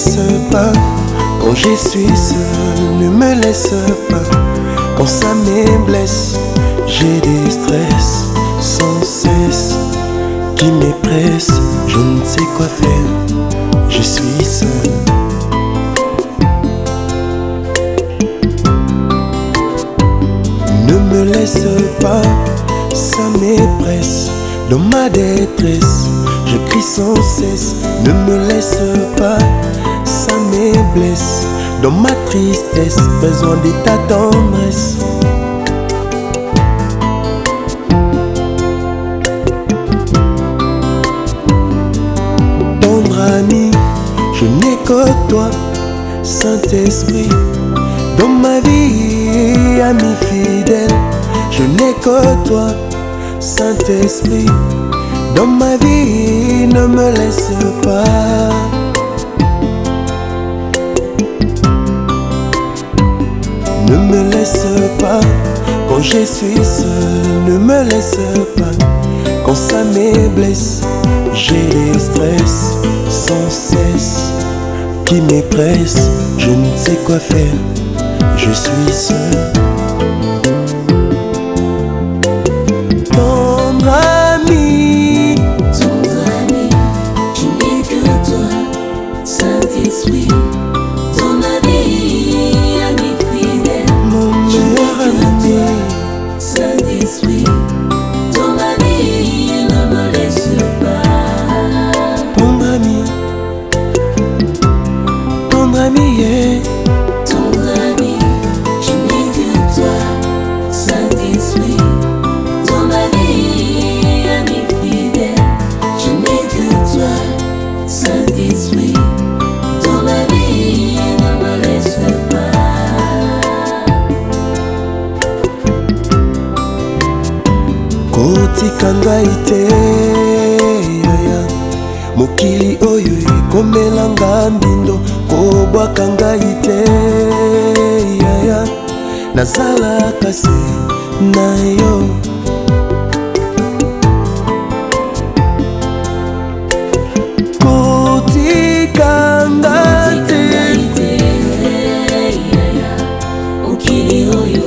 laisse pas. Quand je suis seul, ne me laisse pas. Quand ça me blesse. J'ai des stress. Sans cesse qui m'épressent, je ne sais quoi faire, je suis seul. Ne me laisse pas, ça m'épresse dans ma détresse. Je crie sans cesse, ne me laisse pas, me Dans ma tristesse, besoin de ta tendresse. Tendre ami, je n'ai que toi, Saint-Esprit. Dans ma vie, ami fidèle, je n'ai que toi, Saint-Esprit. Dans ma vie, ne me laisse pas. Ne me laisse pas quand je suis seul, ne me laisse pas quand ça me blesse. J'ai des stress sans cesse qui m'épressent, je ne sais quoi faire, je suis seul. Tendre ami, tendre ami, yeah. Ngai te yaya mokili oyo ekomelanga mbindo kobwaka ngai te yaya nazalaka se na yo. Kotika ngai te Mokili oyo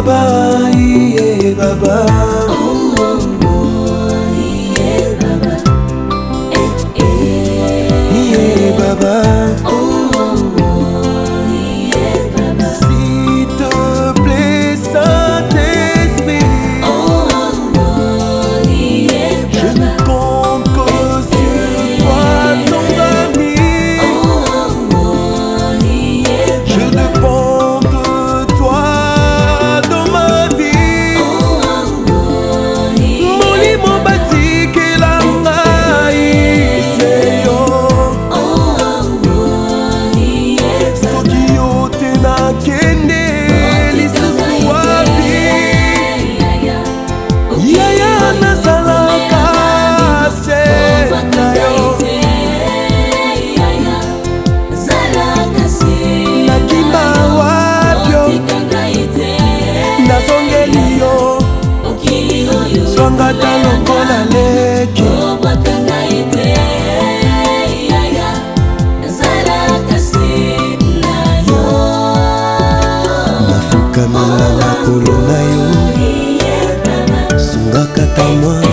אבא יהיה בבא obata lokola leki nafukamela makolo na yo. Sungaka ta mwana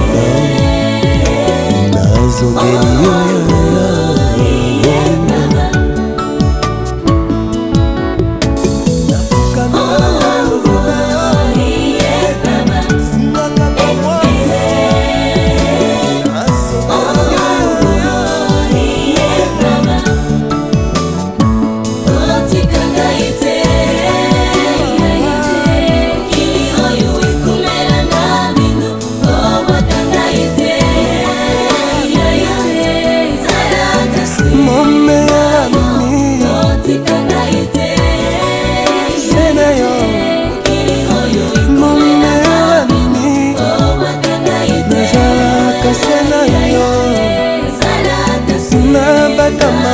nazongeli yo tan